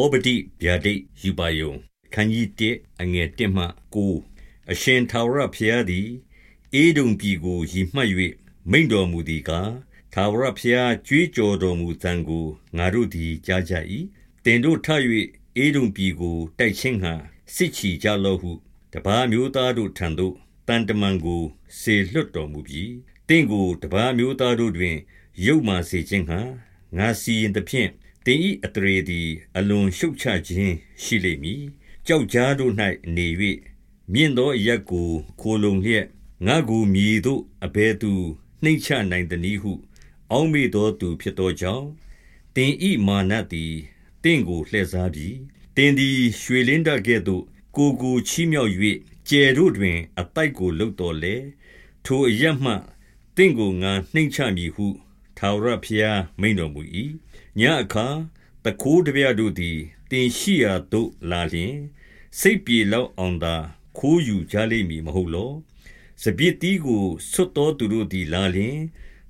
ဩဗဒိဗျာဒိတ်ယူပါယုံခန်းကြီး1အငယ်1မှ9အရှင်ထာဝရဘုရားသည်အေဒုံပြည်ကိုရည်မှတ်၍မိန်တော်မူသည်ကားထာဝရဘုရားကြွေးကြော်တော်မူသံကိုငါတို့သည်ကြားကြ၏တင်တို့ထ၍အေဒုံပြည်ကိုတိုက်ချင်းဟံစစ်ချီကြလောဟုတပားမျိုးသားတို့ထံသို့တန်တမန်ကိုစေလွတ်တော်မူပြီးတင့်ကိုတပားမျိုးသားတို့တွင်ရုပ်မာစေခြင်းဟံငါစီရင်သဖြင့် တင်ဤအတရေသည် အလွန်ရှုတ်ချခြင်းရှိလိမ့်မည်ကြောက်ကြားတို့၌နေ၍မြင့်သောအရက်ကို ခိုလုံလျက်ငါကိုမြည်သို့အဘဲသူနှိမ့်ချနိုင်သည်ဟု အောင်းမေသောသူဖြစ်သောကြောင့်တင်ဤမာနသည်တင့်ကိုလှည့်စားပြီးတင်သည်ရွှေလင်းတကဲ့သို့ ကိုကိုချီးမြှောက်၍ကျယ်တို့တွင် အတိုက်ကိုလှုပ်တော်လေထိုအရက်မှတင့်ကိုငါနှိမ့်ချမည်ဟု ထာဝရဘုရားမိန်တော်မူ၏ညအခါတကိုးတပြတို့သည်တင်ရှိရာသို့လာလျင်စိတ်ပြေလောက်အောင်သာခိုးယူကြလိမ့်မည်မဟုတ်လောစပြစ်တီးကိုဆွတ်တော်သူတို့သည်လာလျင်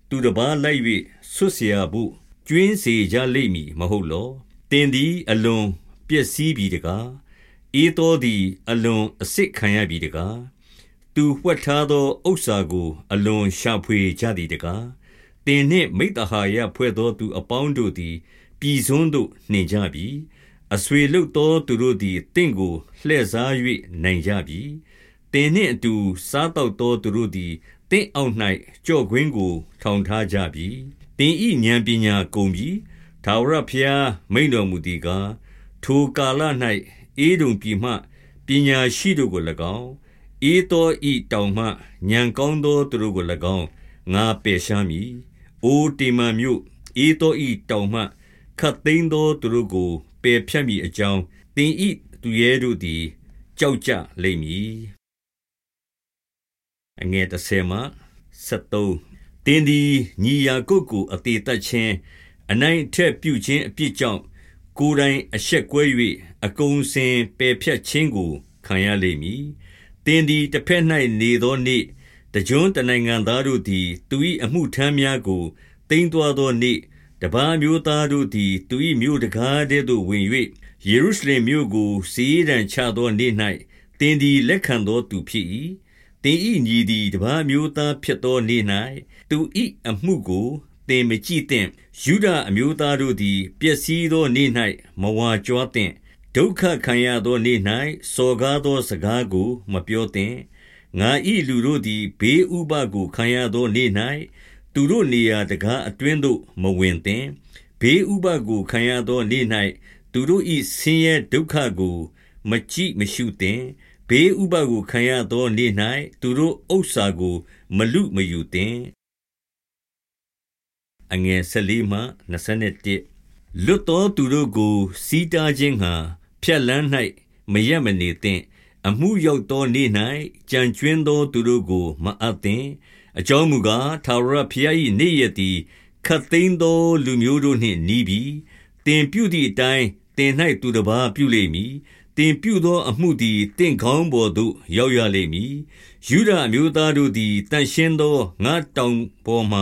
သူတစ်ပါးလိုက်၍ဆွတ်เสียဖို့ကျွင်းစေကြလိမ့်မည်မဟုတ်လောတင်သည်အလွန်ပျက်စီးပြီတကားအေးတော်သည်အလွန်အစစ်ခံရပြီတကားသူဝှက်ထားသောဥစ္စာကို အလွန်ရှာဖွေကြသည်တကား တင်နှင့်မိတ္တဟာယဖွဲ့သောသူအပေါင်းတို့သည်ပြည်စွန်းသို့နှင်ကြပြီအဆွေလုသောသူတို့သည်တင့်ကိုလှည့်စား၍နိုင်ကြပြီတင်နှင့်အတူစားတောက်သောသူတို့သည်တင့်အောက်၌ကြော့ခွင်းကိုထောင်ထားကြပြီတင်ဤဉာဏ်ပညာကုန်ပြီသာဝရဖျားမိန်တော်မူသည်ကားထိုကာလ၌အေဒုံပြည်မှပညာရှိတို့ကို၎င်းအေသောဤတောင်မှဉာဏ်ကောင်းသောသူတို့ကို၎င်းငါပယ်ရှားမည် အိုတေမန်မြို့အေသောဤတောင်မှခတ်သိမ်းသောသူတို့ကိုပယ်ဖြတ်မိအကြောင်းသင်ဤသူရဲတို့သည်ကြောက်ကြလိမ့်မည်အငယ်30မှ73တင်းဒီညီယာကုတ်ကိုအသေးတတ်ခြင်းအနိုင်ထက်ပြုခြင်းအပြစ်ကြောင့်ကိုယ်တိုင်အရှက်ကွဲ၍အကုံစင်ပယ်ဖြတ်ခြင်းကိုခံရလိမ့်မည်တင်းဒီတစ်ဖက်၌နေသောနေ့ တကြွတနိုင်ငံသားတို့သည် သူ၏အမှုထမ်းများကိုတိမ့်သွားသောနေ့တပါးမျိုးသားတို့သည် သူ၏မြို့တကားထဲသို့ဝင်၍ယေရုရှလင်မြို့ကိုစီးရန်ချသောနေ့၌တင်းဒီလက်ခံသောသူဖြစ်၏တင်းဤညီသည်တပါးမျိုးသားဖြစ်သောနေ့၌သူ၏အမှုကိုတင်မကြည့်သင့်ယူဒအမျိုးသားတို့သည်ပျက်စီးသောနေ့၌မဝါကြွားသင့်ဒုက္ခခံရသောနေ့၌စော်ကားသောစကားကို မပြောသင့် ငါဤလူတို့သည် ဘေးဥပကိုခံရသောနေ့၌သူတို့နေရာတကားအတွင်းသို့ မဝင်သင်ဘေးဥပကိုခံရသောနေ့၌သူတို့၏ဆင်းရဲဒုက္ခကို မကြည့်မရှုသင်ဘေးဥပကိုခံရသောနေ့၌သူတို့ဥစ္စာကို မလူမယူသင်အငယ်14မှ21လွတ်သောသူတို့ကိုစီးတားခြင်းဟာဖြက်လန်း၌မရက်မနေသင့် အမှုရောက်သောနေ့၌ကြံကျွင်းသောသူတို့ကို မအပ်သင့်အကြောင်းမူကားထာဝရဘုရား၏နေ့ရက်သည်ခတ်သိမ်းသော လူမျိုးတို့နှင့်နီးပြီတင်ပြုသည့်အတိုင်းတင်၌သူတစ်ပါးပြုလိမ့်မည်တင်ပြုသောအမှုသည်တင့်ခေါင်းပေါ်သို့ရောက်ရလိမ့်မည်ယူဒအမျိုးသားတို့သည်တန်ရှင်းသောငါတောင်ပေါ်မှ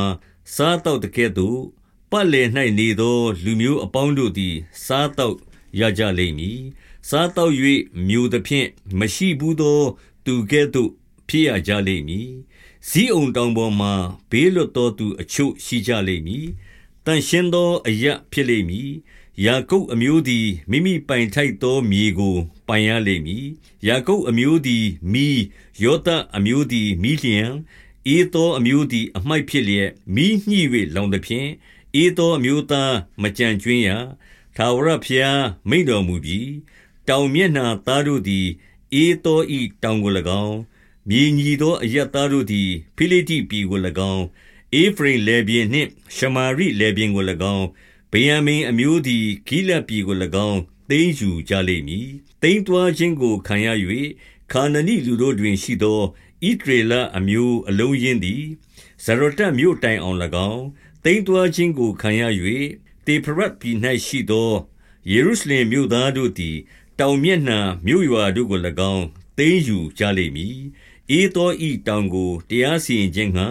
စားတော့တဲ့ကဲ့သို့ပတ်လည်၌နေသော လူမျိုးအပေါင်းတို့သည် စားတော့ရကြလိမ့်မည် စားတော့၍မျိုးသဖြင့်မရှိဘူးသော သူကဲ့သို့ဖြစ်ရကြလိမ့်မည်ဇီးအုံတောင်ပေါ်မှာဘေးလွတ်သောသူအချို့ရှိကြလိမ့်မည်။တန်ရှင်းသောအရဖြစ်လိမ့်မည်။ယာကုပ်အမျိုးသည်မိမိပိုင်ထိုက်သောမြေကိုပိုင်ရလိမ့်မည်။ယာကုပ်အမျိုးသည်မိယောသအမျိုးသည်မိလျံအေသောအမျိုးသည်အမိုက်ဖြစ်လျက်မိညှိ၍လောင်သည်ဖြင့်အေသောအမျိုးသားမကြံကျွင်းရ။သာဝရဖျားမိန်တော်မူပြီး တောင်မျက်နှာသားတို့သည်အေသောဤတောင်ကို၎င်းမြေညီသောအရပ်သားတို့သည်ဖိလိတ္တိပြည်ကို၎င်း၊ဧဖရိမ်လယ်ပြင်နှင့်ရှမာရိလယ်ပြင်ကို၎င်း၊ဗင်္ယာမိန်အမျိုးသည်ဂိလဒ်ပြည်ကို၎င်းသိမ်းယူကြလိမ့်မည်။သိမ်းသွားခြင်းကိုခံရ၍ခါနနိလူတို့တွင်ရှိသောဣသရေလအမျိုးအလုံးအရင်းသည်ဇရတ္တမြို့တိုင်အောင်၎င်း၊သိမ်းသွားခြင်းကိုခံရ၍တေဖရတ်ပြည်၌ရှိသောယေရုရှလင်မြို့သားတို့သည် တောင်မျက်နှာမြို့ရွာတို့ကို၎င်းသိမ်းယူကြလိမ့်မည်ဧသောဤတောင်ကိုတရားစီရင်ခြင်းငှါ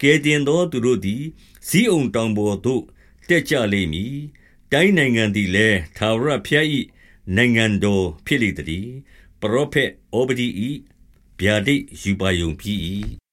ကယ်တင်သောသူတို့သည်ဇိအုန်တောင်ပေါ်သို့တက်ကြလိမ့်မည်တိုင်းနိုင်ငံသည်လည်းထာဝရဘုရား၏နိုင်ငံတော်ဖြစ်လေသတည်းပရောဖက်ဩဗဒိ၏ဗျာဒိတ်ယူပါယုံဖြစ်၏